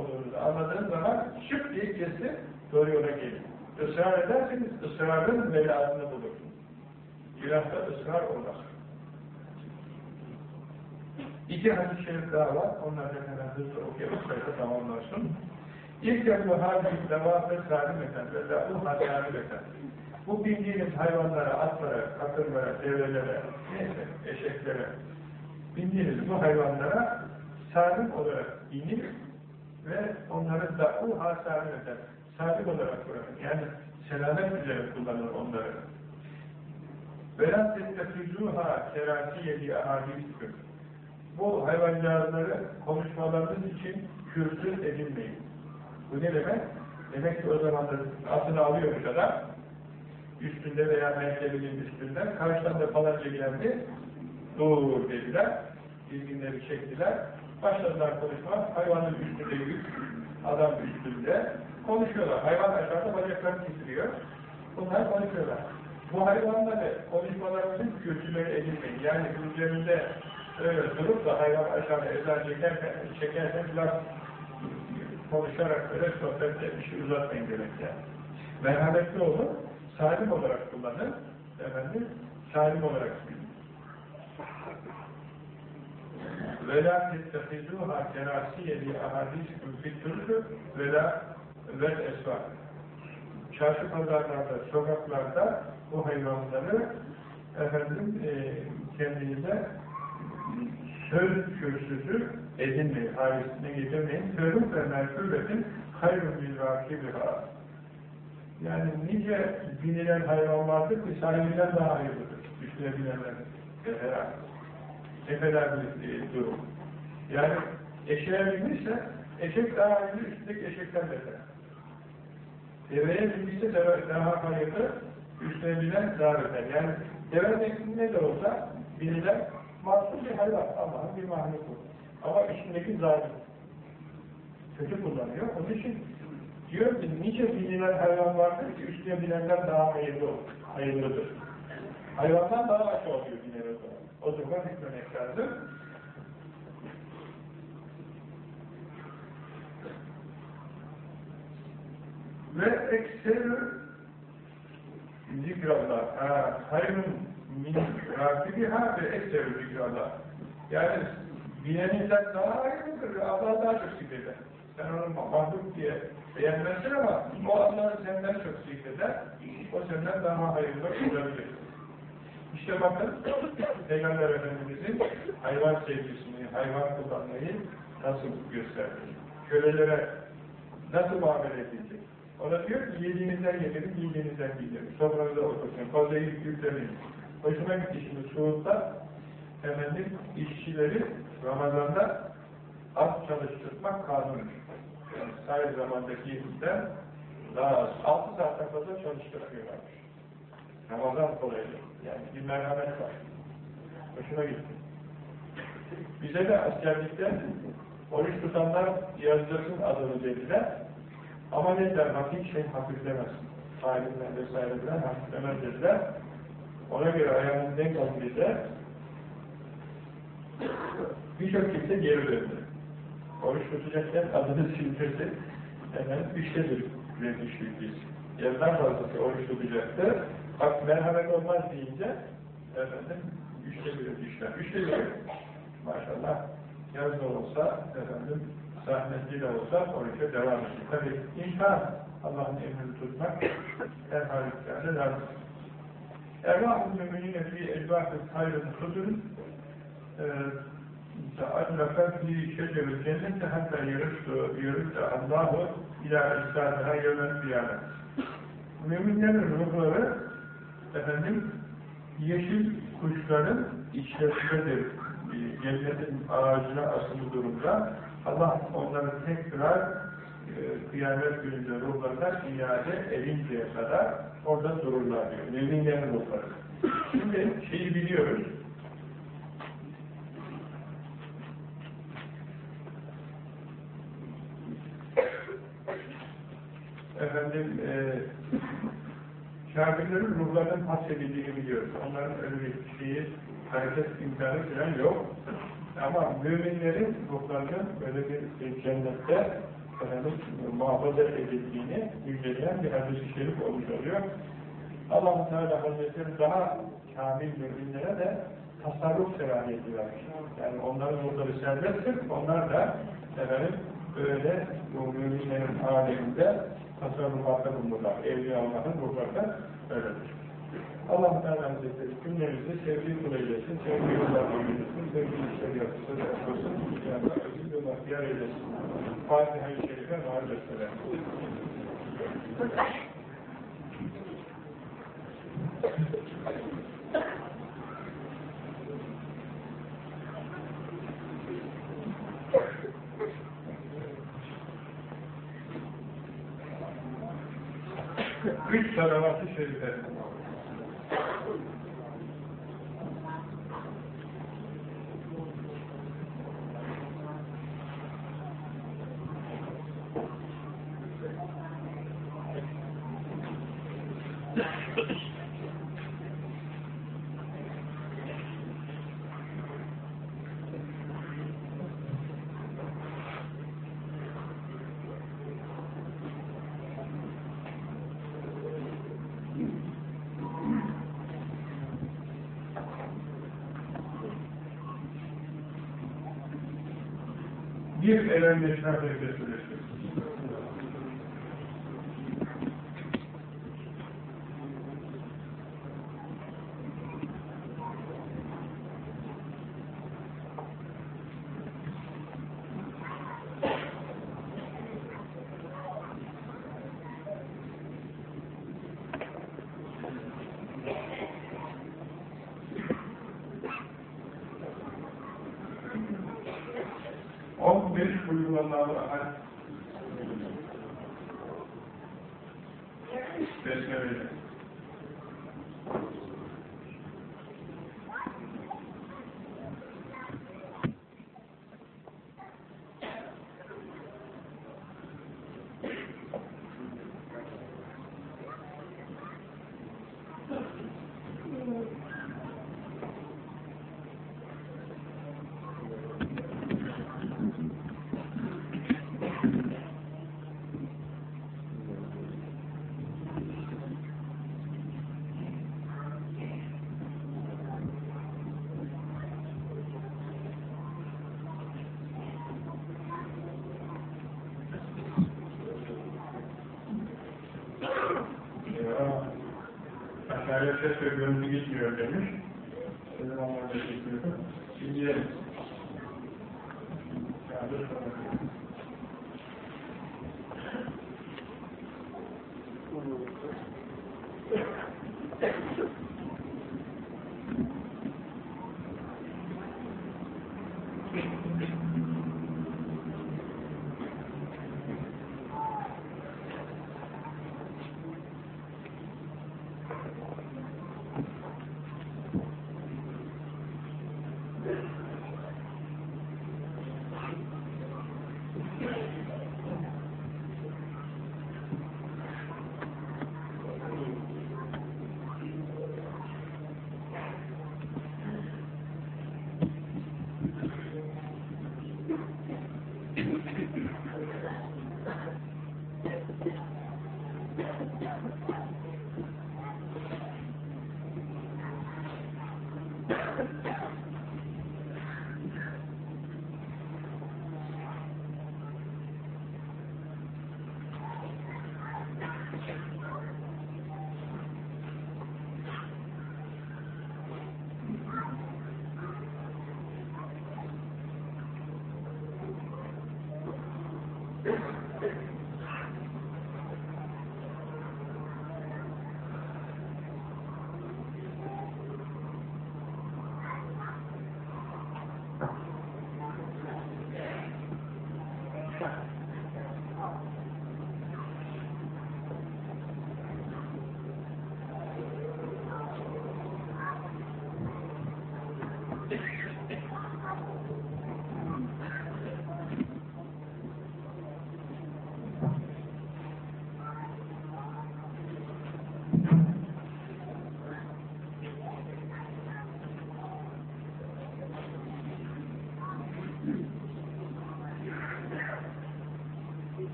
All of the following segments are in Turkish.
olduğunuzu anladığın zaman şık diye kesti doğru yola gelin. Israr ederseniz ısrarın velasını bulursunuz. Günahda ısrar olmaz. İki hadis-i şerif daha var. Onlardan hemen hızlı okuyalım. Sayıda tamamlarsın. İlk emru hadis devamlı salim eden ve lahu hasarı eden. Bu bildiğiniz hayvanlara, atlara, katırlara, develere, neyse, eşeklere, bindiğiniz bu hayvanlara salim olarak binir ve onları da o hasarı eder. Salim olarak bırakın. Yani selamet üzere kullanır onları. وَلَا تَتَّخِذُوهَا كَرَاسِيَ ahadîsüküm. Bu hayvancağızları konuşmalarınız için kürsüz edinmeyin. Bu ne demek? Demek ki o zaman da atını alıyormuş adam, üstünde veya merkebinin üstünden, karşıdan da falanca geldi, dur dediler, ilginleri çektiler, başladılar konuşma, hayvanın üstünde yük, adam üstünde, konuşuyorlar. Hayvan aşağıda bacaklarını titriyor, bunlar konuşuyorlar. Bu hayvanları konuşmalarımızın kürsüleri edinmeyin. Yani üzerinde öyle durup da hayvan aşağıda ezan çekerken, çekerken laf konuşarak böyle sohbette bir şey uzatmayın demek. Merhametli olun, salim olarak kullanın, efendim, salim olarak ve la tettehizuha kerasiye li ahadiskum fittürlü ve la. Çarşı pazarlarda, sokaklarda bu hayvanları efendim e, kendinize söz kürsüsü edinmeyin, harisine getirmeyin. Sözüm ve merkür edin, hayrun bil rakibiha. Yani nice binilen hayvan vardır ki sahibinden daha hayırlıdır, düşünebilenler herhalde. Ne kadar bir e, durum. Yani eşeğe binmişse eşek daha hayırlı, üstündeki eşekten beter. Deveye binmişse deve daha hayırlı, üstüne binen daha beter. Yani deve ne de olsa binilen masum bir hayvan, Allah'ın bir mahluku. Ama içindeki zalim. Kötü kullanıyor. Onun için diyor ki nice binilen hayvan vardır ki üstüne binenler daha hayırlı olur, hayırlıdır. Hayvandan daha aşağı oluyor binen o zaman. O zaman hükmemek lazım. Ve ekserü zikrallah. Hayrın min rakibiha ve ekserü zikrallah. Yani binenizden daha hayırlıdır ve Allah daha çok zikreder. Sen onu mahluk diye beğenmezsin ama o Allah senden çok zikreder. O senden daha hayırlı olabilir. İşte bakın Peygamber Efendimiz'in hayvan sevgisini, hayvan kullanmayı nasıl gösterdi. Kölelere nasıl muamele edilecek? O da diyor ki yediğinizden yedirin, giydiğinizden giydirin. Sofranıza otursun, fazla yiyip yüklemeyin. Hoşuma gitti şimdi Suud'da efendim işçileri Ramazan'da az çalıştırmak kanunmuş. Yani sahil zamandakinden daha az. 6 saatten fazla Ramazan kolaydı. Yani bir merhamet var. Hoşuma gitti. Bize de askerlikte oruç tutanlar yazdırsın adını dediler. Ama ne der, bak hiç şey hafiflemez. Sahibinden vesaireden hafiflemez dediler. Ona göre ayağının denk alınca birçok kimse geri döndü. Oruç tutacakken adını sildirdi. Hemen üçte biz. Yarıdan fazlası oruç tutacaktı. Bak merhamet olmaz deyince efendim üçte biri düşler. Üçte biri maşallah yaz da olsa efendim zahmetli de olsa oruça devam ediyor. Tabi imkan Allah'ın emrini tutmak her halükarda lazım. Ervah-ı müminine fi elbâh-ı hayrın hudurun ta'allaka fi şecerü cennette hatta yürüstü yürüstü Allahu ila istâdına yevmen kıyamet. Müminlerin ruhları efendim yeşil kuşların içlerindedir. Cennetin ağacına asılı durumda. Allah onları tekrar e, kıyamet gününde ruhlarına iade edinceye kadar orada dururlar diyor. Müminlerin ruhları. Şimdi şeyi biliyoruz. Efendim e, kafirlerin ruhlarının hassedildiğini biliyoruz. Onların öyle bir şeyi, hareket imkanı falan yok. Ama müminlerin ruhlarının böyle bir cennette efendim, muhafaza edildiğini müjdeleyen bir hadis-i şerif olmuş oluyor. allah Teala Hazretleri daha kamil müminlere de tasarruf serahiyeti vermiş. Yani onların ruhları serbesttir, onlar da efendim, böyle bu müminlerin aleminde tasarrufatta bulunurlar. Evliya Allah'ın ruhları da öyledir. Allah Teala Hazretleri günlerimizi sevdiği kul eylesin, sevdiği yollarla eylesin, sevdiği işleri yapsın, yapsın, yani aziz ve bahtiyar eylesin. Fatiha-i Şerife vaaz etseler. Üç salavat-ı şerife. misrepresentation bir kulüvallahu ahad. Besmele.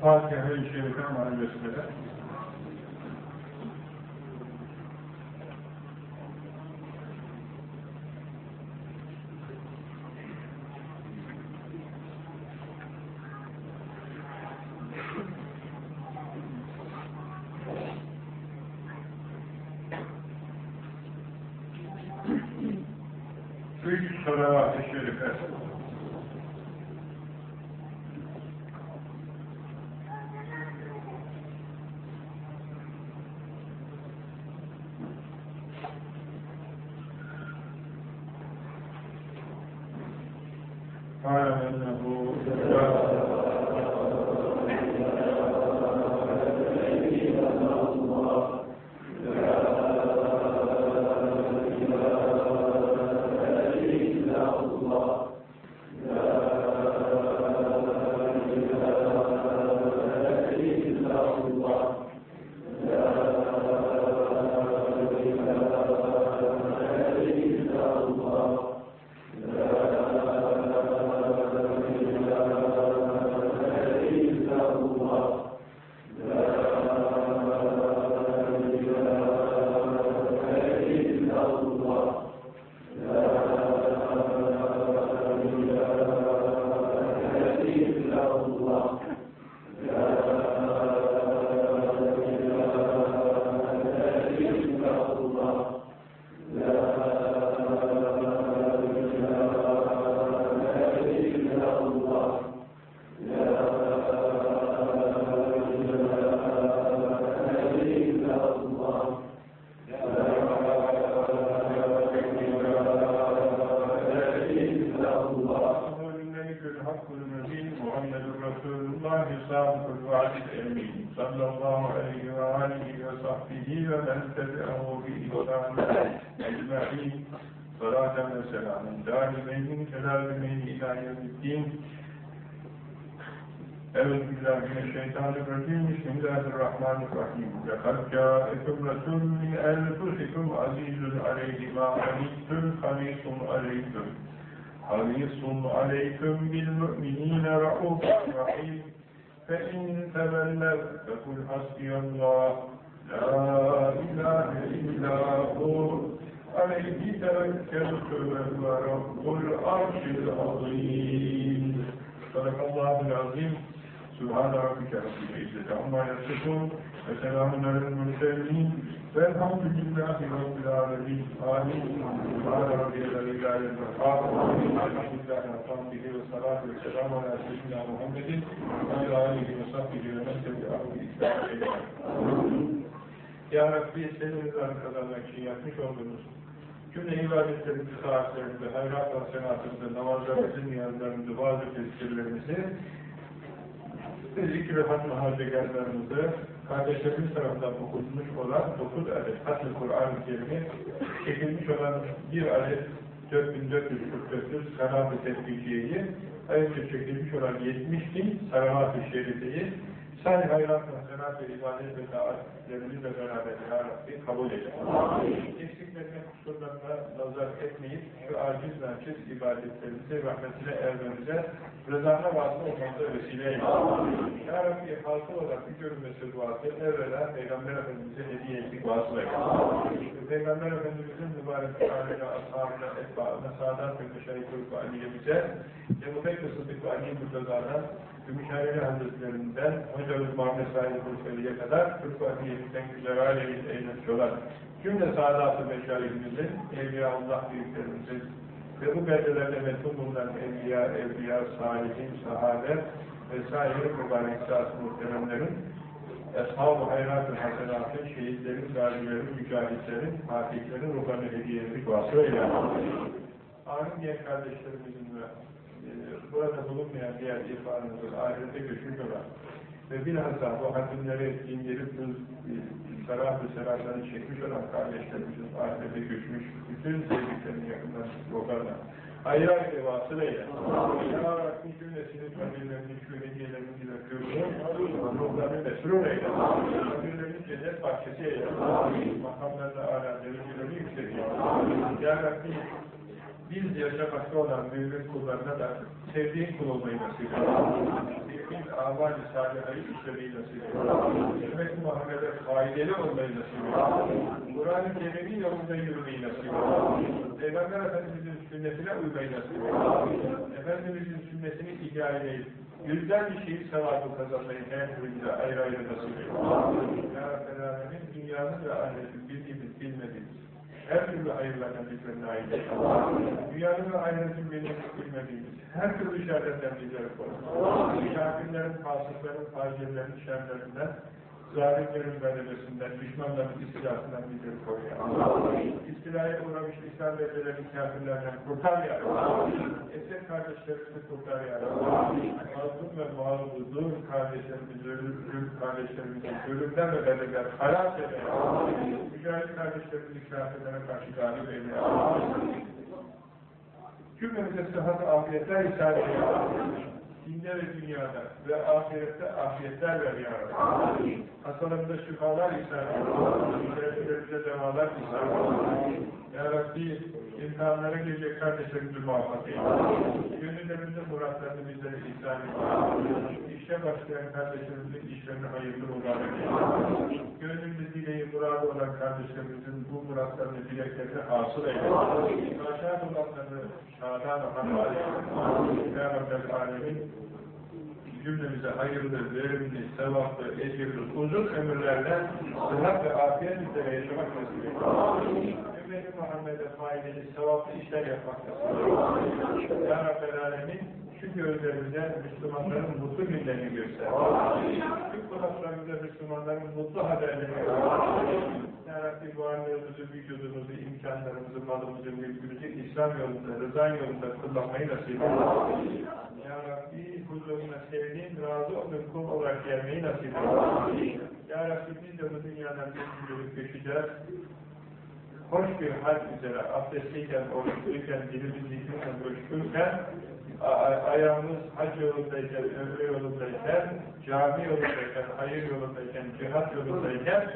Fatiha-i Şerife تبعه باحسان اجمعين صلاه وسلاما دائمين كلامين الى يوم الدين أعوذ بالله من الشيطان الرجيم بسم الله الرحمن الرحيم لقد جاءكم رسول من أنفسكم عزيز عليه ما عنتم حريص عليكم حريص عليكم بالمؤمنين رؤوف رحيم فإن تولوا فقل حسبي الله لا إله إلا هو عليه توكلت وهو رب العرش العظيم. صدق الله العظيم. سبحان ربك رب العزة عما يصفون. وسلام على المرسلين. فالحمد لله رب العالمين. آمين. سبحان ربي الذي لا ينفع الحمد لله وقام به والصلاة والسلام على سيدنا محمد وعلى آله وصحبه ومن تبعه بإحسان إلى Ya Rabbi senin rızanı kazanmak için yapmış olduğumuz cümle ibadetlerimizi, saatlerimizi, hayrat ve senatımızı, namazlarımızı, niyazlarımızı, bazı tezkirlerimizi zikr-i hatm-ı harcıgarlarımızı kardeşlerimiz tarafından okunmuş olan 9 adet hatm-ı Kur'an-ı Kerim'i çekilmiş olan bir adet 4444 Salat-ı Tefkikiye'yi ayrıca çekilmiş olan 70 bin Salavat-ı Şerife'yi salih hayrat ve senat ve ibadet ve taatlerimizle beraber Ya Rabbi kabul eyle. Eksiklerine, kusurlarına nazar etmeyip şu aciz naçiz ibadetlerimizi rahmetine ermemize, rızana vasıl olmamıza vesile eyle. Ya Rabbi halkı olarak bir görünmesi duası evvela Peygamber Efendimiz'e hediye ettik vasıl eyle. Peygamber Efendimiz'in mübarek aile, ashabına, etbaına, saadat ve meşayih-i aliyemize, Ebu Bekir Sıddık ve Ali Mürtaza'dan, Gümüşhaneli Hazretlerinden, Hocamız Muhammed Said Burseli'ye kadar Türk Vahiyetinden güzel alemin eylemiş olan cümle saadat-ı meşayihimizin, Evliyaullah büyüklerimizin ve bu beldelerde metul bulunan evliya, evliya, salihin, sahabe vesaire mübarek zat-ı muhteremlerin Eshab-ı Hayrat-ı Hasenat'ın, şehitlerin, gazilerin, mücahitlerin, fatihlerin ruhlarını hediye ettik vasıl eyle. Amin diye kardeşlerimizin ve burada bulunmayan diğer irfanımızın ahirete göçmüş olan ve bilhassa bu hatimleri indirip bu e, sarah-ı serahları çekmiş olan kardeşlerimizin ahirete göçmüş bütün sevdiklerini yakından ruhlarına ayrı ayrı vasıl eyle. Ya Rabbi cümlesinin kabirlerini, hediyelerini ile kırılır, ruhlarını mesrur eyle. Kabirlerini cennet bahçesi eyle. Makamlarına âlâ derecelerini yüksek eyle. Ya Rabbi biz yaşamakta olan mümin kullarına da sevdiğin kul olmayı nasip eyle. Sevdiğin amal-i salihayı işlemeyi nasip eyle. Ümmet-i Muhammed'e faydalı olmayı nasip eyle. Kur'an-ı Kerim'in yolunda yürümeyi nasip eyle. Peygamber Efendimiz'in sünnetine uymayı nasip eyle. Efendimiz'in sünnetini ihya edeyip yüzden bir şeyi sevabı kazanmayı her türlü ayrı ayrı nasip eyle. Ya Rabbi dünyanın ve ahiretin bildiğimiz, bilmediğimiz her türlü hayırlardan bizlerine ait Dünyanın ve ahiretin bilmediğimiz, bilmediğimiz her türlü şerlerden bizleri korusun. Kafirlerin, fasıkların, facirlerin şerlerinden zalimlerin galebesinden, düşmanların istilasından bizleri koruyalım. İstilaya uğramış İslam beldelerin kafirlerden kurtar ya Esir kardeşlerimizi kurtar ya Mazlum ve mağludur kardeşlerimizi, ölüm kardeşlerimizi ölümden ve bedeller halas eyle. Mücahit kardeşlerimizi kafirlere karşı galip eyle. Cümlemize sıhhat-ı afiyetler isabet eyle dinde ve dünyada ve ahirette afiyetler ver ya Rabbi. Hastalarımıza şifalar ihsan et. Şereflerimize devalar ihsan et. Ya Rabbi imtihanlara gelecek kardeşlerimizi muvaffak eyle. Gönüllerimizin muratlarını bizlere ihsan et. İşe başlayan kardeşlerimizin işlerini hayırlı mübarek eyle. Gönlümüz dileği muradı olan kardeşlerimizin bu muratlarını dileklerini hasıl eyle. Aşağı olanları şadan hamar eyle. Ya Rabbi Alemin cümlemize hayırlı, verimli, sevaplı, ecirli, uzun ömürlerle sıhhat ve afiyet üzere yaşamak nasip eyle. Ümmeti Muhammed'e faydalı, sevaplı işler yapmak nasip eyle. Ya Rabbi Alemin şu gözlerimize Müslümanların mutlu günlerini göster. Şu kulaklarımıza Müslümanların mutlu haberlerini göster. Ya Rabbi varlığımızı, vücudumuzu, imkanlarımızı, malımızı, mülkümüzü İslam yolunda, rızan yolunda kullanmayı nasip eyle. Ya Rabbi huzuruna sevdiğin, razı olduğun kul olarak gelmeyi nasip eyle. Ya Rabbi biz de bu dünyadan bir günlük göçeceğiz. Hoş bir hal üzere, abdestliyken, oruçluyken, dilimiz zikrinden coşkurken, ayağımız hac yolundayken, ömrü yolundayken, cami yolundayken, hayır yolundayken, cihat yolundayken,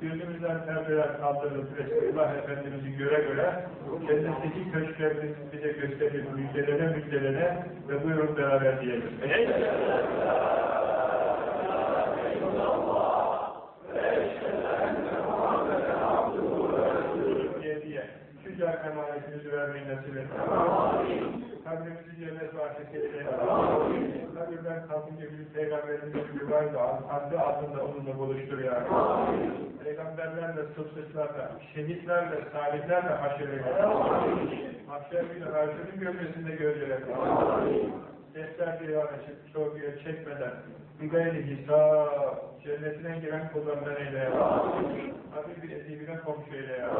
gözümüzden perdeler kaldırılıp Resulullah Efendimiz'i göre göre, cennetteki köşklerimizi bize gösterip, müjdelene müjdelene ve buyurun beraber diyelim. diye diye. Şu can emanet vermeyi nasip et. Kabrimizi cennet bahçesi eyle. kabirden kalkınca bir peygamberimizin da adı altında onunla buluştur ya. Peygamberlerle, sıddıklarla, şehitlerle, salihlerle haşer eyle. Mahşer günü harcının gölgesinde gölgeler. Defter sorguya çekmeden, bir gayri hesap, cennetine giren kullarından eyle ya. Habib bir edibine komşu eyle ya.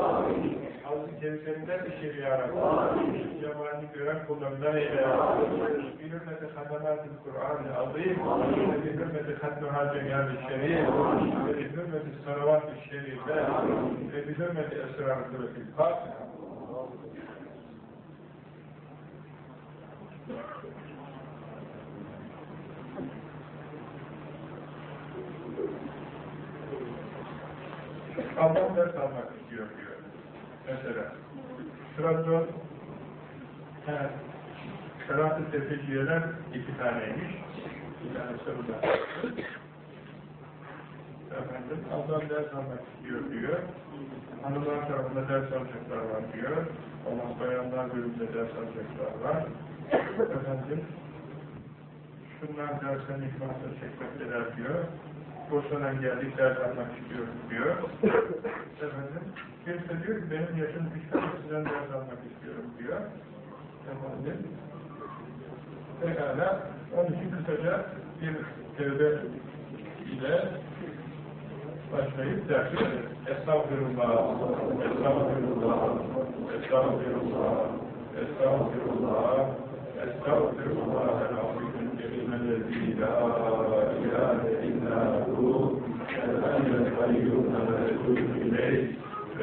Azı kevserinden bir şey ya Rabbi. Cemalini gören kullarından eyle ya. Bir hürmeti hatamat-ı Kur'an-ı azim, ve bir hürmeti hatmuha cemiyat-ı şerif, ve bir hürmeti salavat-ı şerife, bir hürmeti esrar-ı Fatiha. Allah ders almak istiyor diyor. Mesela. Trabzon he, Şerat-ı tefeciyeler iki taneymiş. Bir tanesi burada. Efendim, Allah ders almak istiyor diyor. Hanımlar tarafında ders alacaklar var diyor. Allah bayanlar bölümünde ders alacaklar var. Efendim, şunlar dersen ikmasla çekmekteler diyor. Bursa'dan geldik, ders almak istiyoruz diyor. Efendim, kimse diyor ki benim yaşım küçük, sizden ders almak istiyorum diyor. Efendim, pekala, onun için kısaca bir tevbe ile başlayıp ders verelim. Estağfirullah, estağfirullah, estağfirullah, estağfirullah, estağfirullah, el-azim, kelimellezi la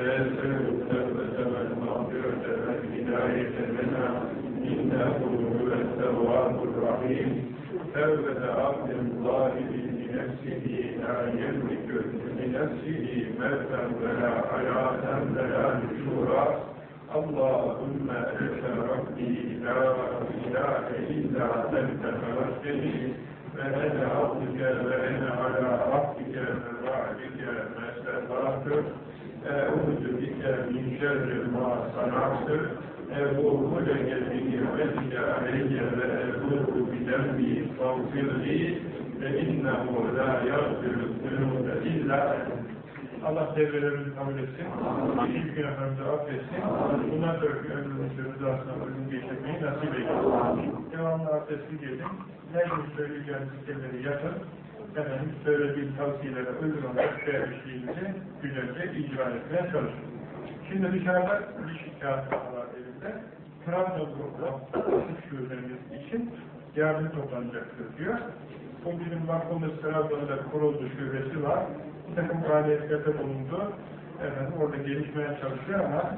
فيسأل التوبة والمغفرة والهداية منها إنه هو التواب الرحيم توبة عبد ظالم لنفسه لا يملك لنفسه موتا ولا حياة ولا نشورا اللهم انت ربي لا اله الا انت خلقتني فانا عبدك وأنا على عهدك ووعدك ما استطعت أعوذ بك من شر ما صنعت أبوء لك بنعمتك علي وأبوء بذنبي فاغفر لي فإنه لا يغفر الذنوب إلا أنت Allah devrelerimizi kabul etsin, ilk günahlarımızı affetsin, bundan sonraki ömrümüzü rızasına uygun geçirmeyi nasip eylesin. Devamlı abdestli gelin, her gün söyleyeceğiniz zikirleri yapın, efendim söylediğim tavsiyelere uygun olarak vermişliğinizi güzelce icra etmeye çalışın. Şimdi dışarıda bir şikayet var elimde, Trabzon'da şubemiz için yardım toplanacaktır diyor. O bizim vakfımız Trabzon'da kuruldu, şubesi var. Bir takım faaliyetlerde bulundu. Efendim, orada gelişmeye çalışıyor ama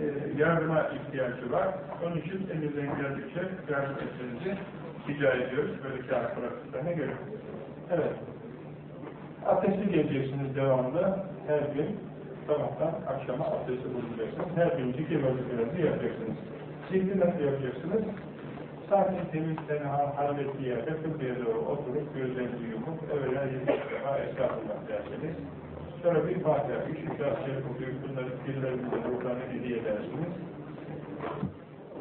e, yardıma ihtiyacı var. Onun için elimizden geldikçe yardım etmenizi rica ediyoruz. Böyle kağıt pratiklerine göre. Evet. Abdestli geleceksiniz devamlı. Her gün sabahtan akşama abdesti bulacaksınız. Her gün zikir vazifelerinizi yapacaksınız. Zikri nasıl yapacaksınız? Sakin temiz tenha halvetli yerde kıbleye doğru oturup gözlerinizi yumup evvela yedi defa estağfurullah dersiniz. Sonra bir Fatiha, üç şahsiyet okuyup bunları dillerinize ruhlarına hediye edersiniz.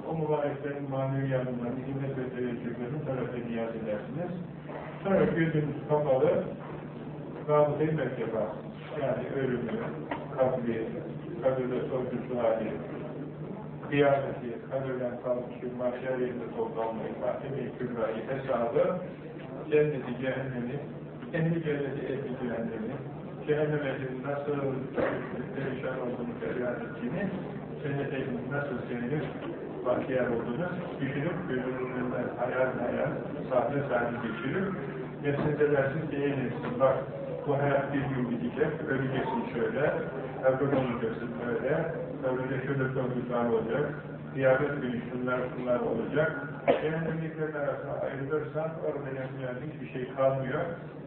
O mübareklerin manevi yardımlarını, himmet ve teveccühlerini tarafa niyaz edersiniz. Sonra gözünüz kapalı, rabıtayı yaparsınız. Yani ölümü, kabri, kabirde sorgusu hali, kıyameti, kabirden kalkışı, mahşer yerinde toplanmayı, mahkeme-i kübrayı, hesabı, cenneti, cehennemi, kendi cenneti, cehennemi, cehennem ehlinin nasıl perişan olduğunu feryat ettiğini, cennet ehlinin nasıl sevinir, bahtiyar olduğunu düşünüp, gözünün önünden hayal hayal, sahne sahne geçirip, nefsinize dersin ki ey bak, bu hayat bir gün bitecek, öleceksin şöyle, öbür olacaksın böyle, öbürde şöyle sorguslar olacak, kıyamet günü şunlar şunlar olacak. Cehennemliklerin arasına ayrılırsan orada yapmayan hiçbir şey kalmıyor.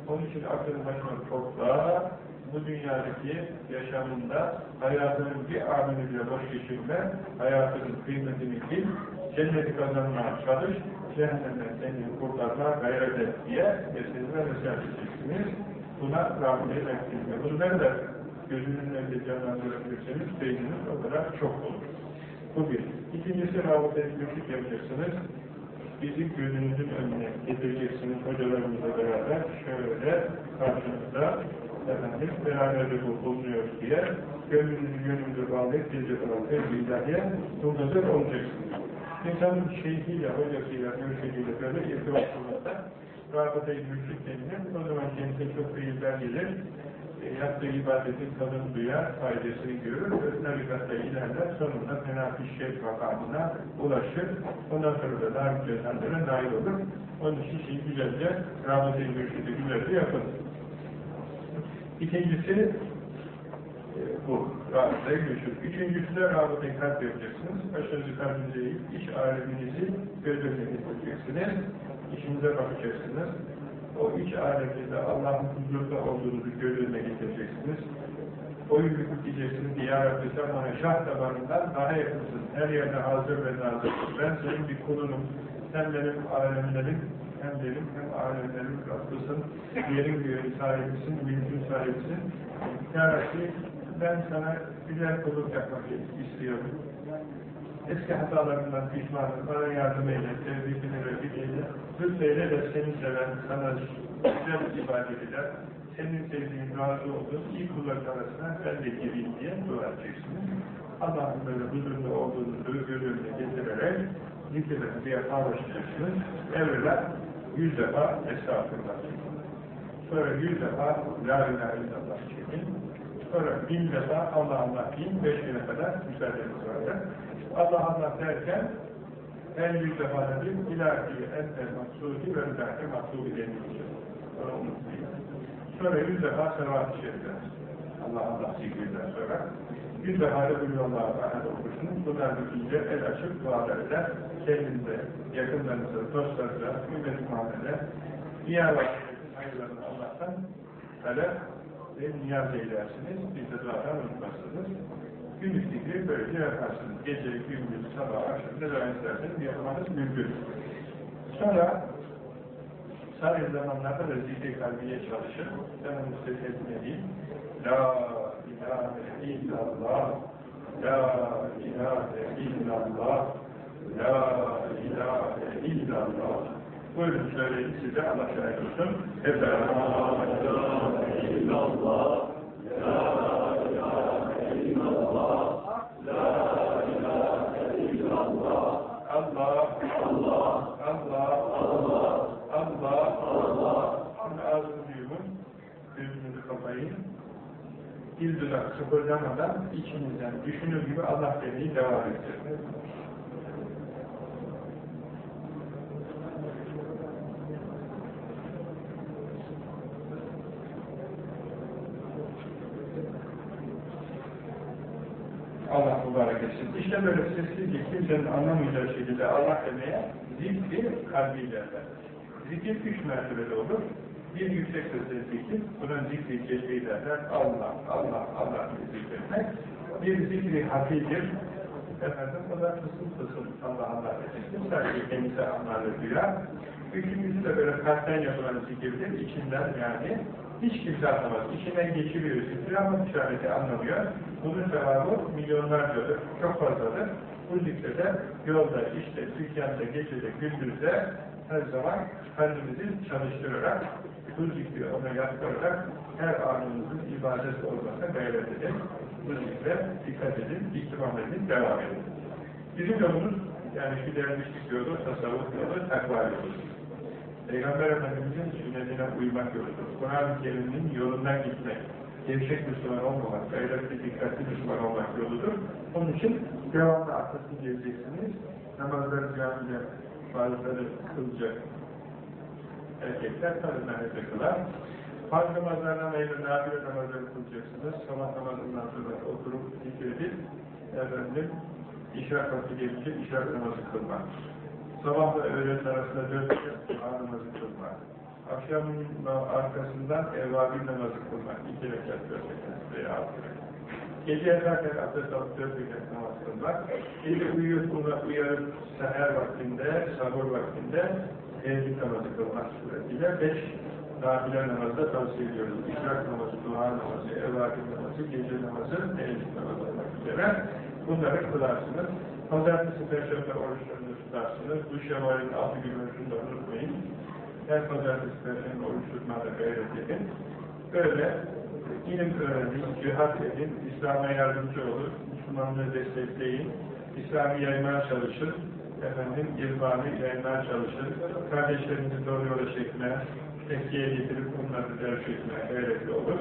Onun için aklını başına topla, bu dünyadaki yaşamında hayatının bir anını bile boş geçirme, hayatının kıymetini bil, cenneti kazanmaya çalış, cehennemden seni kurtarma gayret et diye meseleler mesaj edeceksiniz. Buna rahmet etmek Bunları da gözünün önünde canlandırabilirseniz beyniniz o kadar çok olur. Bu bir. İkincisi rabıta etmişlik yapacaksınız. bizi gözünüzün önüne getireceksiniz hocalarımızla beraber şöyle karşınızda efendim beraberce bu bulunuyor diye gönlünüzü gönlünüzü bağlayıp bilecek olan sevgilerle bulunacak olacaksınız. İnsanın şeyhiyle, hocasıyla, mürşidiyle böyle irtibat kurmakta rabıta-i mürşid denilir. O zaman kendisine çok feyizler gelir. E, yaptığı ibadetin tadını duyar, faydasını görür. Tarikatta ilerler. Sonunda fena-i şerif makamına ulaşır. Ondan sonra da daha güzel nail olur. Onun için şey güzelce rabıta-i mürşidi güzelce yapın. İkincisi e, bu. Rabıtayı görüşürüz. Üçüncüsü de rabıtayı kalp yapacaksınız. Başınızı kalbinize eğip iç aleminizi göz önüne getireceksiniz. İçinize bakacaksınız. O iç aleminde Allah'ın huzurda olduğunuzu göz önüne getireceksiniz. Boyun büküp diyeceksiniz ki Ya Rabbi sen bana şah damarından daha yakınsın. Her yerde hazır ve nazır. Ben senin bir kulunum. Sen benim alemlerim hem benim hem alemlerim Rabbısın. Yerin göğün sahibisin, mülkün sahibisin. Ya Rabbi ben sana güzel kulluk yapmak istiyorum. Eski hatalarından pişmanım, bana yardım eyle, sevdiğini refik eyle. Lütfeyle de seni seven, sana güzel ibadet eder. Senin sevdiğin, razı olduğun iyi kulların arasına ben de gireyim diye dua edeceksiniz. Allah'ın böyle huzurunda olduğunuzu göz önüne getirerek zikirlerini diye paylaşacaksınız. Evvela yüz defa estağfurullah çekin. Sonra yüz defa la ilahe illallah çekin. Sonra bin defa Allah Allah deyin, beş güne kadar müsaadeniz vardır. Allah Allah derken en yüz defa bir ilahi entel maksudi ve ilahi maksudi denilmiştir. Onu unutmayın. Sonra yüz defa salavat-ı şerifler. Allah Allah zikirden sonra. Defa da Allah'a ahad okursunuz. Bunlar bitince el açıp dualar eder. Kendinize, yakınlarınıza, dostlarınıza, ümmet-i mahallede, diğer vakitlerin hayırlarını Allah'tan talep ve niyaz eylersiniz. Biz de duadan unutmazsınız. Günlük zikri böylece yaparsınız. Gece, gündüz, sabah, akşam ne zaman isterseniz yapmanız mümkün. Sonra sadece zamanlarda da zikri kalbiye çalışın. Ben onu size temin edeyim. La ilahe illallah La ilahe illallah La ilahe illallah Buyurun söyleyin size Allah şahit olsun. Beraber La ilahe illallah La ilahe illallah La ilahe illallah Allah Allah Allah Allah Allah Allah Şimdi ağzınızı yumun, gözünüzü kapayın. Dil dudak sıfırlamadan içinizden düşünür gibi Allah demeyi devam ettirin. Allah mübarek etsin. İşte böyle sessizce kimsenin anlamayacağı şekilde Allah demeye zikri kalbiyle derler. Zikir üç mertebede olur. Bir yüksek sesle zikir, buna zikri geçmeyi derler. Allah, Allah, Allah zikretmek. Bir zikri hafidir. Efendim, o da kısım kısım Allah Allah edilsin. Sadece kendisi anlarla duyar. Üçüncüsü de böyle kalpten yapılan zikirdir. İçinden yani hiç kimse anlamaz. İçinden geçiriyor zikri ama işareti anlamıyor. Bunun cevabı milyonlarcadır, çok fazladır. Bu zikrede yolda, işte, dükkanda, gecede, gündüzde her zaman kendimizi çalıştırarak, bu zikri ona yaptırarak her anımızın ibadet olmasına gayret edin. Bu zikre dikkat edin, ihtimam edin, devam edin. Bizim yolumuz, yani şu dervişlik yolu, tasavvuf yolu, takva yolu. Peygamber Efendimiz'in sünnetine uymak yoludur. Kur'an-ı Kerim'in yolundan gitmek, gevşek Müslüman olmamak, gayretli, dikkatli Müslüman olmak yoludur. Onun için devamlı arkasını gezeceksiniz. Namazları camide bazıları kılacak. Erkekler kadınlar hep kılar. Farz namazlarından ayrı nafile namazları kılacaksınız. Sabah namazından sonra oturup zikir edip efendim işrak vakti gelince işrak namazı kılmak. Sabahla öğlen arasında dört rekat namazı kılmak. Akşamın arkasından evvabi namazı kılmak. İki rekat, dört rekat veya altı. Gece yatarken abdest alıp dört rekat namaz kılmak. Gece uyuyup uyarıp seher vaktinde, sabır vaktinde teheccüd namazı kılmak suretiyle beş nafile namazda tavsiye ediyoruz. İşrak namazı, dua namazı, evvabi namazı, gece namazı, teheccüd namazı olmak üzere bunları kılarsınız. Pazartesi, Perşembe oruçlarını tutarsınız. Bu şevalin altı gün ölçüsünde unutmayın. Her pazartesi, Perşembe oruç tutmada gayret edin. Böyle ilim öğrenin, cihat edin, İslam'a yardımcı olun, Müslümanlığı destekleyin, İslam'ı yaymaya çalışın, efendim, irfanı yaymaya çalışın, kardeşlerinizi doğru yola çekmeye, tezkiye getirip onları etmeye gayretli olun,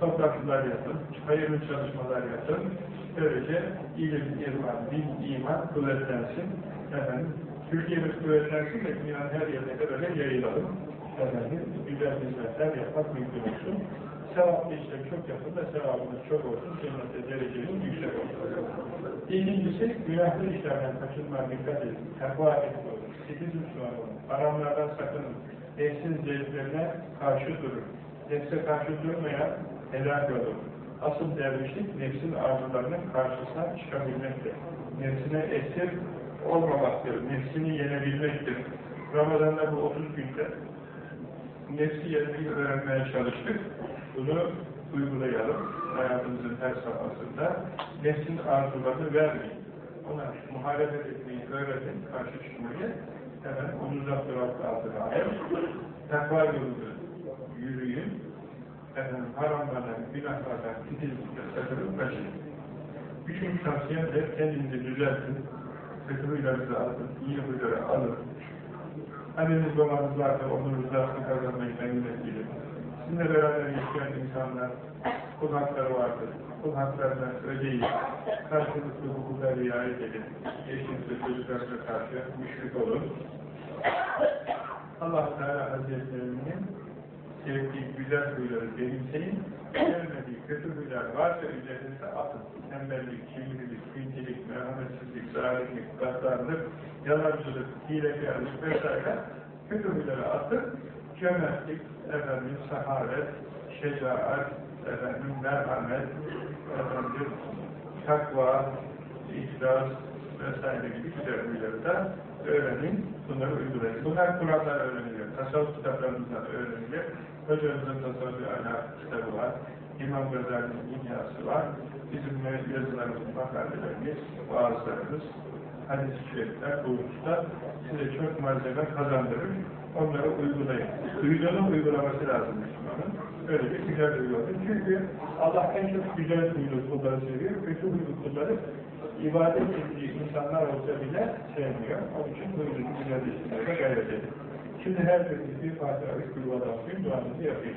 toplantılar yapın, hayırlı çalışmalar yapın, böylece ilim, irfan, din, iman kuvvetlensin, efendim, Türkiye'miz kuvvetlensin ve dünyanın her yerine böyle yayılalım, efendim, güzel hizmetler yapmak mümkün olsun. Sevaplı işler çok yapın da sevabınız çok olsun, cennette dereceniz yüksek olsun. İkincisi, günahlı işlerden kaçınmaya dikkat edin. Takva edin olun. Sekiz Müslüman olun. Haramlardan sakının. Nefsin zevklerine karşı durun. Nefse karşı durmayan helak olur. Asıl dervişlik nefsin arzularının karşısına çıkabilmektir. Nefsine esir olmamaktır. Nefsini yenebilmektir. Ramazan'da bu 30 günde nefsi yenemeyi öğrenmeye çalıştık. Bunu uygulayalım hayatımızın her safhasında. Nefsin arzularını vermeyin. Ona muhalefet etmeyi öğretin, karşı çıkmayı. Hemen onu durakta altına alın. Takva yolunu yürüyün. Efendim, haramlardan, günahlardan titizlikle sakının kaçın. Üçüncü tavsiyem de kendinizi düzeltin. Kötü huylarınızı atın, iyi huyları alın. Anneniz babanız varsa rızasını kazanmayı temin edin. Sizinle beraber yaşayan insanlar kul hakları vardır. Kul haklarını ödeyin. Karşılıklı hukuka riayet edin. Eşinize, çocuklarına karşı müşrik olun. Allah Teala Hazretlerinin sevdiği güzel huyları benimseyin. Sevmediği kötü huylar varsa üzerinize atın. Tembellik, cimrilik, pintilik, merhametsizlik, zalimlik, gaddarlık, yalancılık, hilekarlık vesaire kötü huyları atın. Cömertlik, efendim, saharet, şecaat, efendim, merhamet, efendim, takva, ihlas vesaire gibi güzel huyları da öğrenin, bunları uygulayın. Bunlar Kur'an'dan öğreniliyor, tasavvuf kitaplarımızdan öğreniliyor. Hocamızın tasavvuf ahlak kitabı var, İmam Gazali'nin İhyası var, bizim yazılarımız, makalelerimiz, vaazlarımız, hadis-i şerifler, doğrultuda size çok malzeme kazandırır. Onları uygulayın. Duyduğunu uygulaması lazım Müslümanın. Öyle bir güzel uyguladı. Çünkü Allah en çok güzel huylu kulları seviyor. Kötü huylu kulları ibadet ettiği insanlar olsa bile sevmiyor. Onun için huylu güzelleştirmeye gayret edin. Şimdi her birimiz bir Fatiha-ı Kulvada okuyun, yapayım.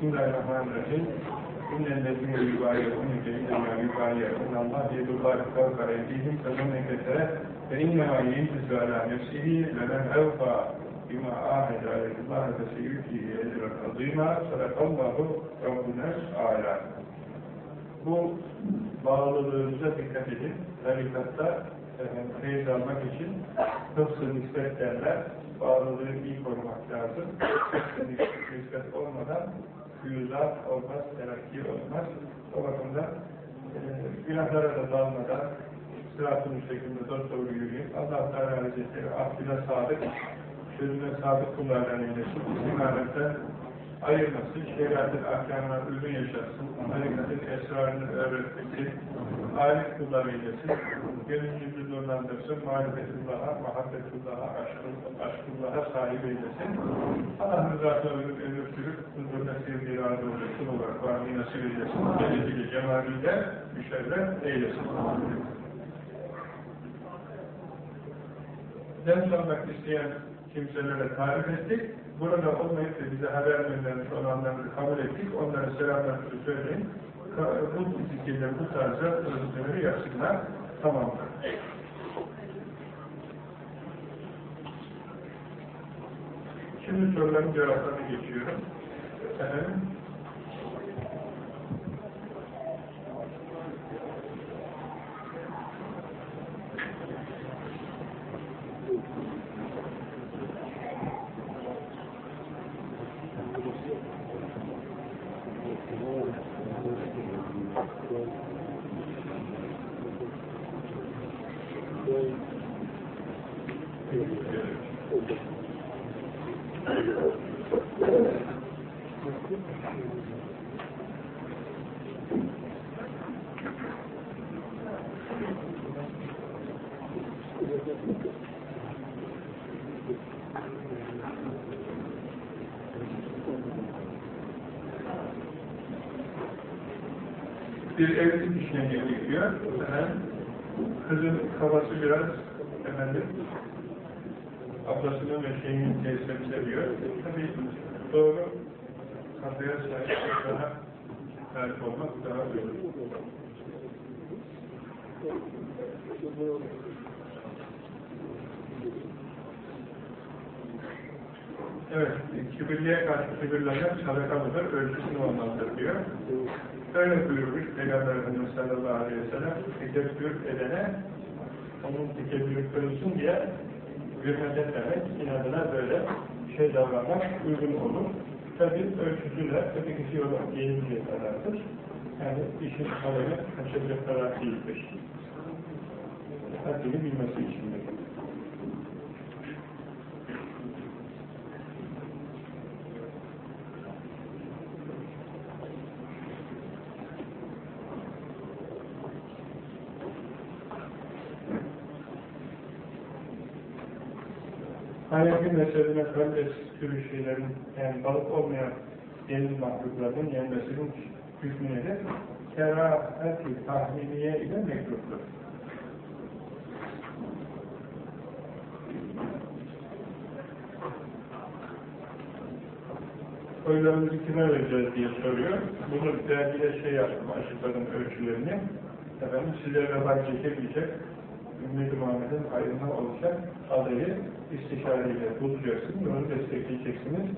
Bismillahirrahmanirrahim. İnnellezine yubayi'unke innema yubayi'un Allah yedullahi fevka eydihim femenekete ve innema yentizu ala nefsihi ve men evfa bima ahede aleyhullah ve seyyükihi ecren azîmâ sadakallahu Rabbunel âlâ. Bu bağlılığınıza dikkat edin. Tarikatta feyiz almak için hıfz-ı nispet derler. Bağlılığı iyi korumak lazım. Hıfz-ı nispet olmadan füyüzat olmaz, terakki olmaz. O bakımdan e, günahlara da dalmadan sırat-ı müstakimde dost doğru yürüyün. Allah Teala Hazretleri ahdine sadık, sözüne sadık kullardan eylesin. İmanetten ayırması, şeriatın ahkamına uygun yaşatsın, harikatin esrarını öğretmesi, arif kullar eylesin, gönlümüzü nurlandırsın, marifetullah'a, muhabbetullah'a, aşkullah'a sahip eylesin. Allah rızasına uygun ömür sürüp, huzuruna sevdiği razı kul olarak varlığı nasip eylesin. Cennetiyle, cemaliyle müşerref eylesin. Den sormak isteyen kimselere tarif ettik. Burada olmayıp da bize haber göndermiş olanları kabul ettik. Onlara selamlarımızı söyleyin. Bu fikirle bu tarzda sözleri yapsınlar. Tamamdır. Şimdi soruların cevaplarını geçiyorum. Efendim, bir evlilik işine geliyor. Efendim, kızın kafası biraz efendim ablasının ve şeyinin tesisini seviyor. Tabii doğru kafaya sahip daha sahip olmak daha zor. Evet, kibirliğe karşı kibirlenmek sadakalıdır, ölçüsünü olmalıdır diyor. Öyle buyurmuş Peygamber Efendimiz sallallahu aleyhi ve sellem, tekebbür edene onun tekebbürü kırılsın diye hürmet etmemek, inadına böyle şey davranmak uygun olur. Tabi ölçüsüyle ötekisi yola gelince karardır. Yani işin kalemi kaçıracak karar değildir. Haddini bilmesi içindir. Hanefi mezhebine kalbes türü şeylerin, yani balık olmayan deniz mahluklarının yenmesinin hükmü nedir? Kerahat-i tahminiye ile mekruhtur. Oylarımızı kime vereceğiz diye soruyor. Bunu dergide şey yaptım, aşıkların ölçülerini. Efendim size vebal çekemeyecek, Ümmet-i Muhammed'in hayrına olacak adayı istişareyle bulacaksınız, onu destekleyeceksiniz.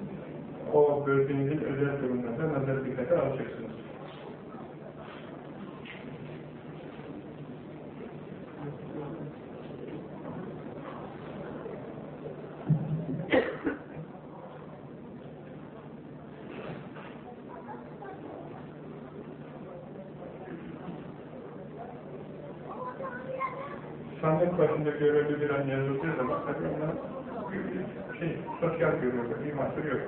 O bölgenizin özel durumlarında nazar dikkate alacaksınız. Sandık başında görevli bir an yazıldığı zaman tabii onlar şey, sosyal görevli, bir mahsur yok.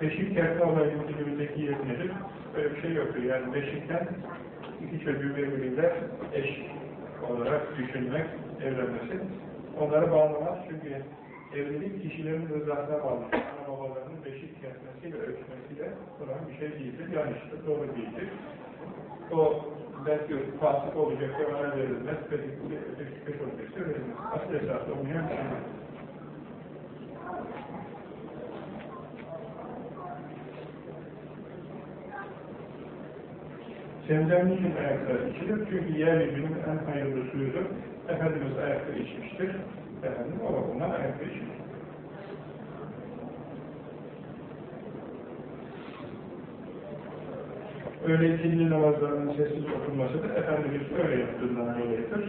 Beşik kertme olayının dilimindeki yer nedir? Böyle bir şey yoktur. Yani beşikten iki çocuğu birbiriyle eş olarak düşünmek, evlenmesi. Onları bağlamaz çünkü evlilik kişilerin rızasına bağlı. Ana babalarının beşik kertmesiyle, ölçmesiyle olan bir şey değildir, yanlıştır, doğru değildir. O belki fasık olacak ve ona verilmez, pedikülü öteki kötü olacaksa verilmez. Asıl esaslı olmayan bir şey. Zemzem niçin ayakta içilir? Çünkü yeryüzünün en hayırlı suyudur. Efendimiz ayakta içmiştir. Efendim o bakımdan ayakta içmiştir. Öyle ikindi namazlarının sessiz okunması da Efendimiz öyle yaptığından dolayıdır.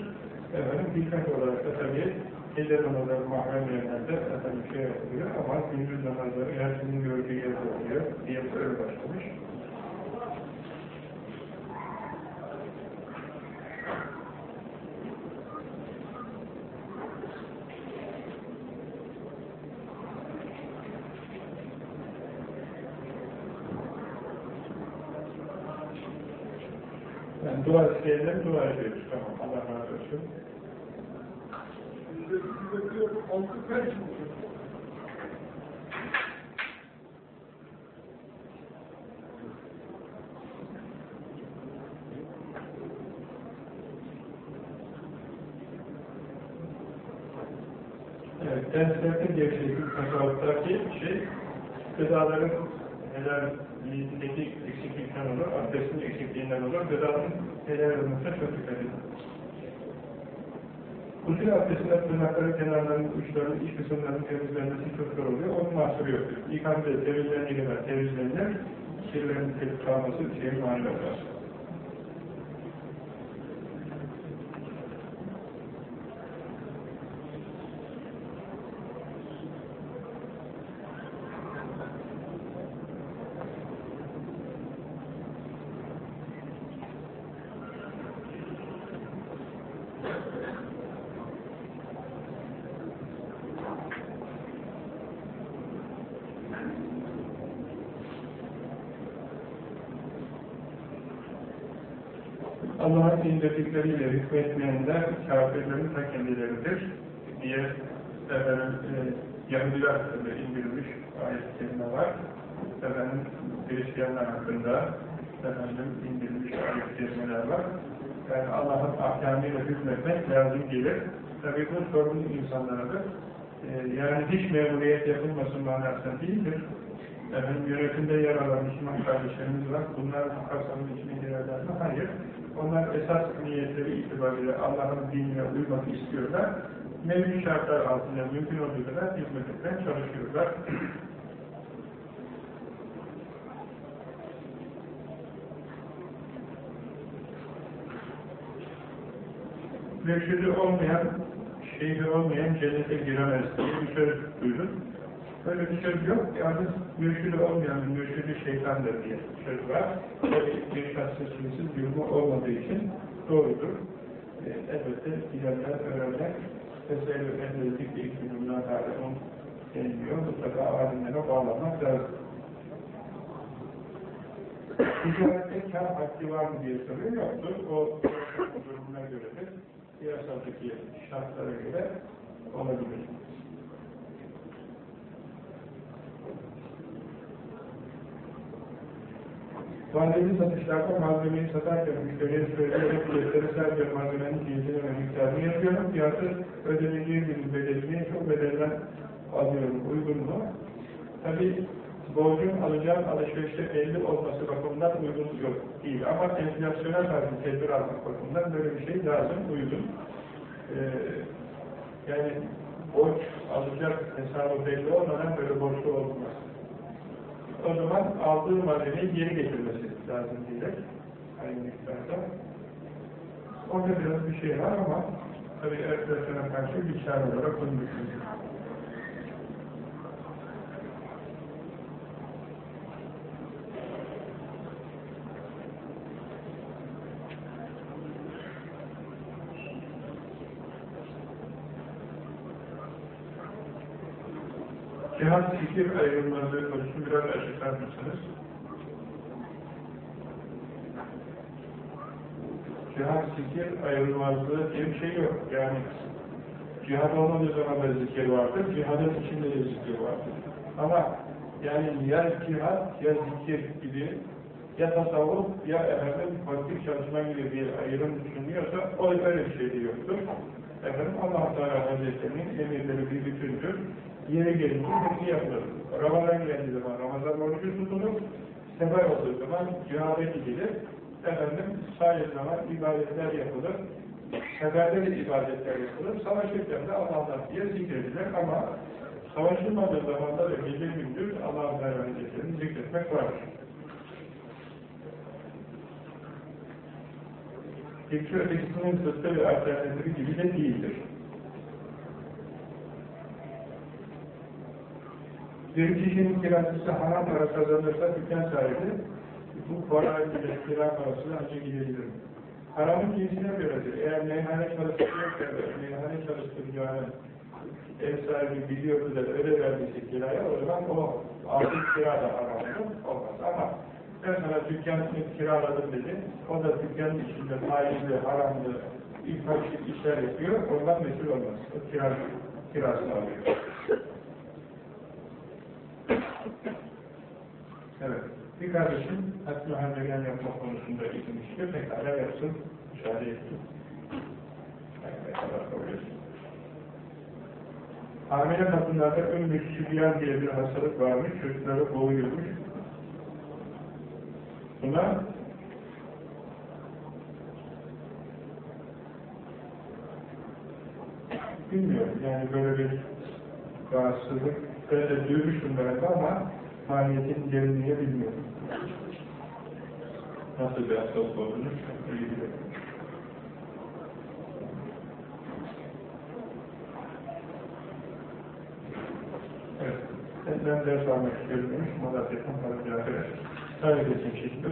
Efendim birkaç olarak da tabii gece namazları mahrem yerlerde efendim şey yapılıyor ama gündüz namazları herkesin gördüğü yerde oluyor diye öyle başlamış. İsteyenler dua ediyoruz. Tamam. Allah razı olsun. Evet, derslerde gevşeklik tasavvuftaki şey, gıdaların helal niyetindeki eksiklikten olur, abdestin eksikliğinden olur, gıdanın helal olmasına çok dikkat edin. Usul abdestinde tırnakların kenarlarının, uçlarının, iç kısımlarının temizlenmesi çok zor oluyor, onun mahsuru yoktur. İkamde temizlendiği kadar temizlenir, kirlerin kalması şeyin mani olmaz. Allah'ın indirdikleriyle hükmetmeyenler kafirlerin ta kendileridir diye efendim, e, Yahudiler hakkında indirilmiş ayet-i kerime var. Efendim, Hristiyanlar hakkında efendim, indirilmiş ayet-i kerimeler var. Yani Allah'ın ahkamıyla hükmetmek lazım gelir. Tabi bu sorumlu insanlardır. E, yani hiç memuriyet yapılmasın manasında değildir. Efendim, yönetimde yer alan Müslüman kardeşlerimiz var. Bunlar bu kapsamın içine girerler mi? Hayır. Onlar esas niyetleri itibariyle Allah'ın dinine uymak istiyorlar. Mevcut şartlar altında mümkün olduğu kadar hizmet etmeye çalışıyorlar. Mürşidi olmayan, şeyhi olmayan cennete giremez diye bir söz duydum. Böyle bir söz yok. Yalnız mürşidi olmayan mürşidi şeytandır diye söz var. Tabii bir şahsın sınırsız yorumu olmadığı için doğrudur. E, elbette bilenler, öğrenler Tesellü ehlilik ilgilerinden hala deniliyor. Mutlaka alimlere bağlamak lazım. Ticarette kar haddi var mı diye soruyor. Yoktur. O durumuna göredir. Piyasadaki şartlara göre olabilir. Vadeli satışlarda malzemeyi satarken müşteriye söyleyerek gösterisel bir malzemenin cinsini ve miktarını yapıyorum. Fiyatı ödeneceği bir bedelini çok bedelden alıyorum. Uygun mu? Tabi borcun alacağın alışverişte belli olması bakımından uygun yok değil. Ama enflasyona karşı tedbir almak bakımından böyle bir şey lazım, uygun. Ee, yani borç alacak hesabı belli olmadan böyle borçlu olmaz o zaman aldığı malzemeyi geri getirmesi lazım diyerek aynı miktarda. Orada biraz bir şey var ama tabii enflasyona karşı bir kar olarak bunu düşünüyor. Cihat fikir ayrılmazlığı konusunu biraz açıklar mısınız? Cihat fikir ayrılmazlığı diye bir şey yok. Yani cihad olmadığı zaman da zikir vardır, cihadın içinde de zikir vardır. Ama yani ya cihad ya zikir gibi ya tasavvuf ya efendim politik çalışma gibi bir ayrım düşünüyorsa o öyle bir şey yoktur. Efendim Allah Teala Hazretleri'nin emirleri bir bütündür yeri gelince hepsi yapılır. Ramazan geldiği zaman Ramazan orucu tutulur, sefer olduğu zaman cihade gidilir, efendim sayı zaman ibadetler yapılır, seferde de ibadetler yapılır, savaşırken de Allah Allah diye zikredilir ama savaşılmadığı zamanda da gece gündüz Allah'ın Hazretleri'ni zikretmek vardır. Zikri ötekisinin zıttı ve alternatifi gibi de değildir. Bir kişinin kiracısı haram para kazanırsa dükkan sahibi bu para ile kira parasını acı gidebilir. Haramın cinsine göredir. Eğer meyhane çalıştırıyorsa meyhane çalıştıracağını ev sahibi biliyordu da öyle verdiyse kiraya o zaman o aldığı kira da haramdır. Olmaz ama ben sana bana dükkan kiraladım dedi. O da dükkanın içinde faizli, haramlı, ilk işler yapıyor. Ondan mesul olmaz. O kira, kirasını alıyor. Evet. Bir kardeşim hatmi hazegan yapma konusunda izinmiştir. Pekala yapsın. Müsaade etsin. Hamile kadınlarda ömrü sübyan diye bir hastalık varmış. Çocukları boğuyormuş. Buna bilmiyorum. Yani böyle bir rahatsızlık böyle duymuşum ben ama maliyetin derinliğini bilmiyorum. Nasıl bir hastalık olduğunu iyi biliyorum. Evet. Ben ders almak istiyorum demiş. Malatya'dan bana bir arkadaş. Talep ettiğim şekilde.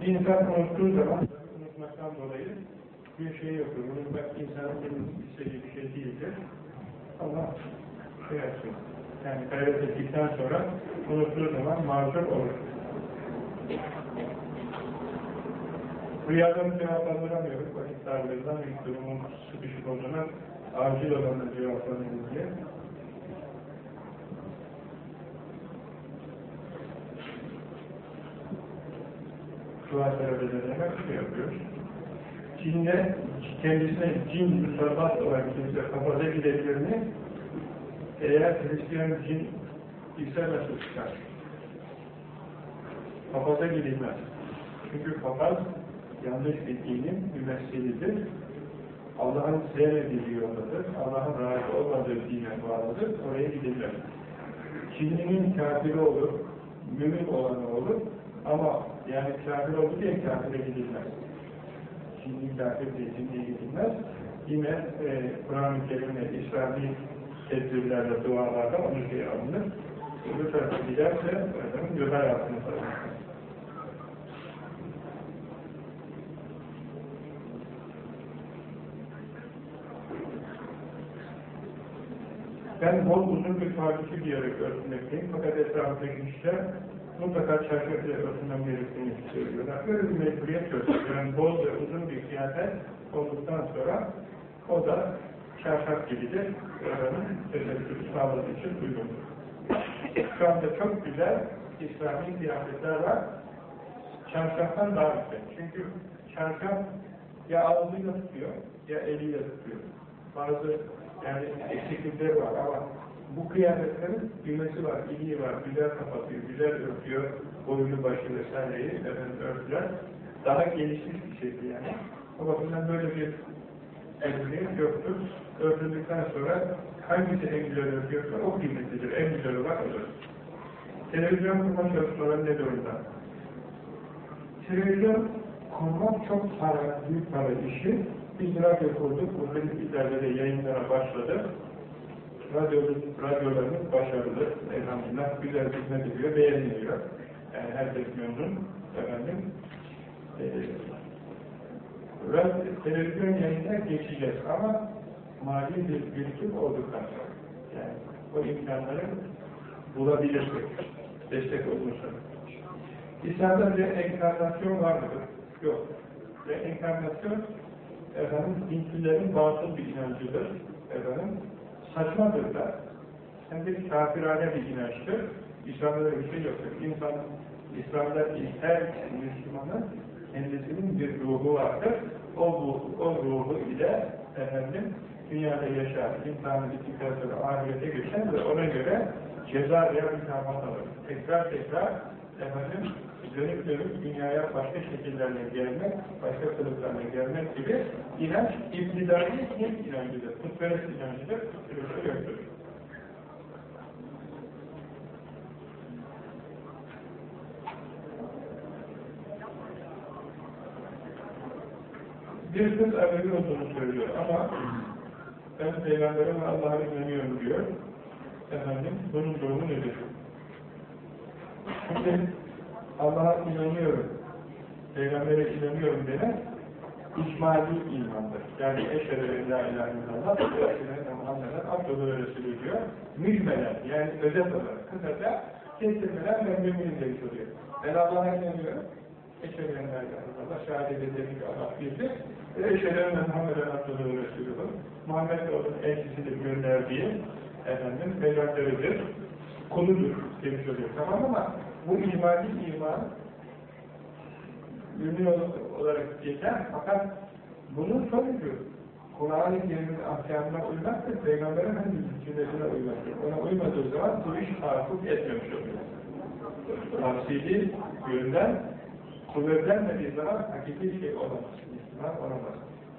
Bir insan unuttuğu zaman, unutmaktan dolayı bir şey yoktur. Unutmak insanın istediği bir şey değildir. Allah şey yapsın. Yani gayret ettikten sonra unuttuğu zaman mazur olur. Rüyadan cevaplandıramıyoruz. Vakit darlığından bir durumun sıkışık olduğuna acil olanı cevaplanırız diye. Dua sebebine şey yapıyoruz. Cinle, kendisine cin musallat olan kimse kafaza gidebilir mi? Eğer Hristiyan cin ise nasıl çıkar? Kafaza gidilmez. Çünkü papaz yanlış bir dinin mümessilidir. Allah'ın sevmediği yoldadır. Allah'ın razı olmadığı dine bağlıdır. Oraya gidilmez. Cininin kafiri olur, mümin olanı olur, ama yani kafir oldu diye kafire gidilmez. Şimdi kafir diye şimdiye gidilmez. Yine e, Kur'an-ı Kerim'e, İslami tedbirlerle, dualarla onu şey alınır. Bu tarafa giderse, efendim, göz hayatını sarılır. Ben bol uzun bir tarihi diyerek örtmekteyim. Fakat etrafındaki kişiler mutlaka çarşaf örtmem gerektiğini söylüyorlar. Böyle bir mecburiyet yok. Yani bol ve uzun bir kıyafet olduktan sonra o da çarşaf gibidir. Öğrenin teşekkür sağladığı için uygundur. Şu anda çok güzel İslami kıyafetler var. Çarşaftan daha güzel. Çünkü çarşaf ya ağzıyla tutuyor ya eliyle tutuyor. Bazı yani eksiklikleri var ama bu kıyafetlerin düğmesi var, iliği var, güzel kapatıyor, güzel örtüyor, boyunu başı vesaireyi efendim, örtüler. Daha gelişmiş bir şeydi yani. O bakımdan böyle bir emniyet yoktur. Örtüldükten sonra hangisi en güzel örtüyorsa o kıymetlidir. En güzel olan odur. Televizyon kurma çalışmaları ne durumda? Televizyon kurmak çok para, büyük para işi. Biz radyo kurduk, bu ilerlere yayınlara başladı radyo, radyolarımız başarılı, elhamdülillah güzel hizmet ediyor, beğeniliyor. Yani herkes memnun, efendim. E, radyo, televizyon yayınına geçeceğiz ama mali bir birikim olduktan sonra. Yani o imkanları bulabilirsek, destek olursa. İslam'da bir enkarnasyon var mıdır? Yok. Ve enkarnasyon efendim, dinçlilerin batıl bir inancıdır. Efendim, saçmadır da, de kafirane bir inançtır. İslam'da bir şey yoktur. İnsan, İslam'da her Müslümanın kendisinin bir ruhu vardır. O, o ruhu ile efendim, dünyada yaşar, imtihanı bittikten sonra ahirete geçer ve ona göre ceza veya mükafat alır. Tekrar tekrar efendim, dönüp dönüp dünyaya başka şekillerle gelmek, başka kılıklarla gelmek gibi inanç, ibtidai ilk inancıdır, putperest inancıdır, putperest yoktur. Bir kız Alevi olduğunu söylüyor ama ben Peygamber'e ve Allah'a inanıyorum diyor. Efendim, bunun durumu nedir? Şimdi Allah'a inanıyorum Peygamber'e inanıyorum denen İcmali imandır. Yani eşhedü la ilahe illallah ve eşhedü Muhammeden abdülü Resulü diyor. Mücmelen yani özet olarak kısaca kesilmeler ben müminin demiş oluyor. Ben Allah'a inanıyorum. Eşhedü la ilahe illallah. Şehadet ederim ki Allah birdir. Ve eşhedü en Muhammeden abdülü Resulü. Muhammed de onun elçisidir gönderdiği efendim peygamberidir. Kuludur demiş oluyor. Tamam ama bu imani iman mümin olarak geçer fakat bunun sonucu Kur'an-ı Kerim'in ahkamına uymaktır, Peygamber Efendimiz'in sünnetine uymaktır. Ona uymadığı zaman bu iş tahakkuk etmemiş oluyor. Tafsili yönden kuvvetlenmediği zaman hakiki şey olamaz. Müslüman olamaz.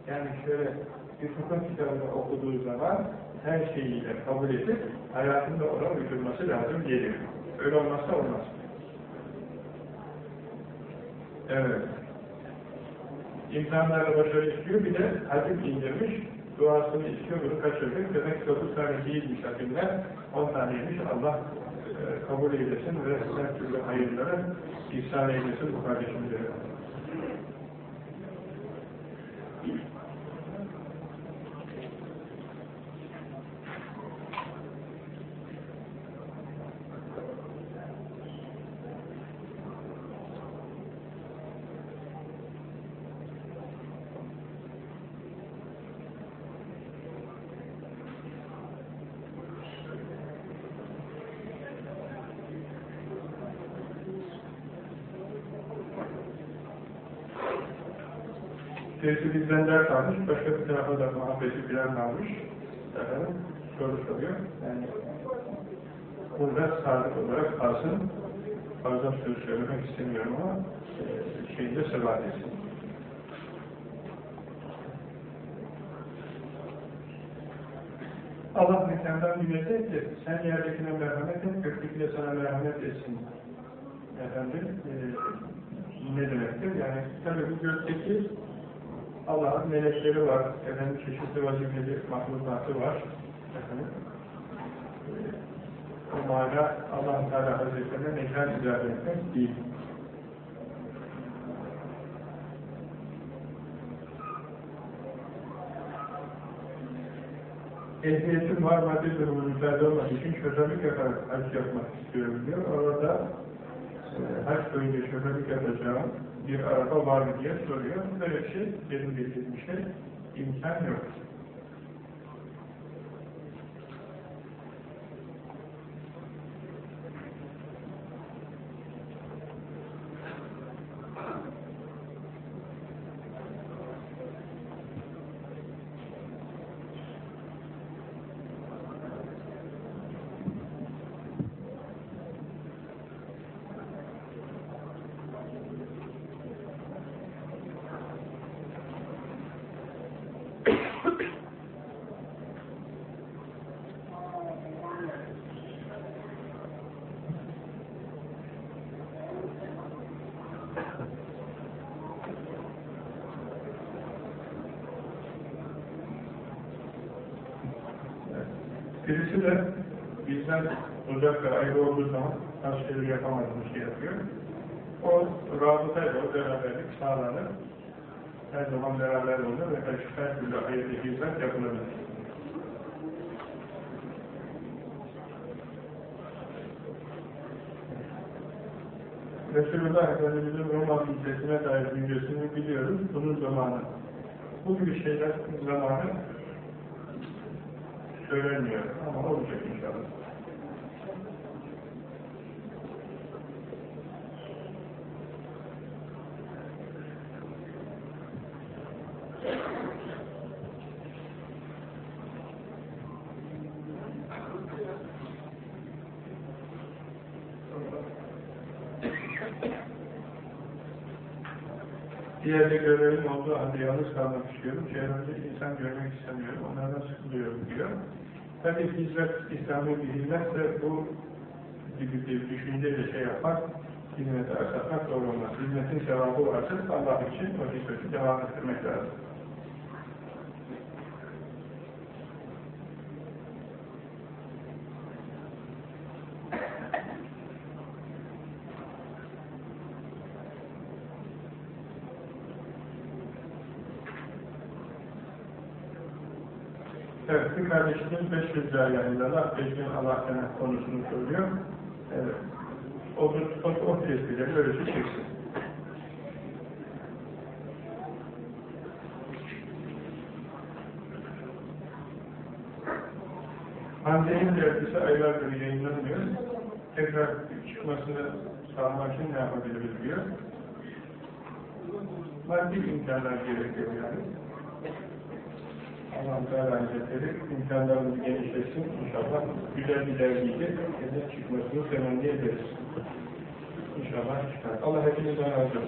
Yani şöyle bir fıkıh kitabını okuduğu zaman her şeyiyle kabul edip hayatında ona uydurması lazım geliyor. Öyle olmazsa olmaz. Evet. İmtihanlarla başarı istiyor, bir de hadis indirmiş, duasını istiyor, bunu kaçırdık. Demek 9 tane değilmiş hadimler, 10 taneymiş. Allah e, kabul eylesin ve her türlü hayırları ihsan eylesin bu kardeşimlere. Birisi bizden ders almış, başka bir tarafa da muhabbeti filan almış. Efendim, soru soruyor. Yani burada sadık olarak kalsın. Fazla söz söylemek istemiyorum ama e, şeyinde sebat etsin. Allah mekandan nimet et ki sen yerdekine merhamet et, gökteki sana merhamet etsin. Efendim, e, ne demektir? Yani tabii bu gökteki Allah'ın melekleri var, efendim çeşitli vazifeli mahlukatı var. Efendim, o mana allah Teala Hazretlerine mekan icap etmek değil. Ehliyetim var, maddi durumu müsaade olmadığı için şoförlük yaparak hac yapmak istiyorum diyor. Orada e, hac boyunca şoförlük yapacağım, bir araba var mı diye soruyor. Böyle bir şey, benim bildiğim şey, imkan yok. Birisi de bizden uzak ve ayrı olduğu zaman az şeyleri yapamadığımız şey yapıyor. O rabıtayla o beraberlik sağlanır. Her zaman beraber olur ve her türlü hayırlı hizmet yapılabilir. Resulullah Efendimiz'in Roma hicretine dair bilgisini biliyoruz. Bunun zamanı. Bu gibi şeyler zamanı söylemiyor ama olacak inşallah. Diğerde görevim olduğu halde yalnız kalmak istiyorum. Çevremde insan görmek istemiyorum. Onlardan sıkılıyorum diyor. Tabi hizmet, İslam'ın bir bu gibi bir düşünceyle şey yapmak, hizmeti aksatmak doğru olmaz. Hizmetin sevabı varsa Allah için o hizmeti devam ettirmek lazım. 1500'ler yayınlarlar, Bezgin Allah Kenan konusunu söylüyor. Evet. O, o, o tespitleri öylece şey çıksın. Pandeminin dergisi aylardır yayınlanmıyor. Tekrar çıkmasını sağlamak için ne yapabiliriz diyor. Maddi imkanlar gerekiyor yani. Allah Teala Hazretleri imkanlarımız genişlesin inşallah. Güzel bir dergiyle çıkmasını temenni ederiz. İnşallah çıkar. Allah hepinizden razı olsun.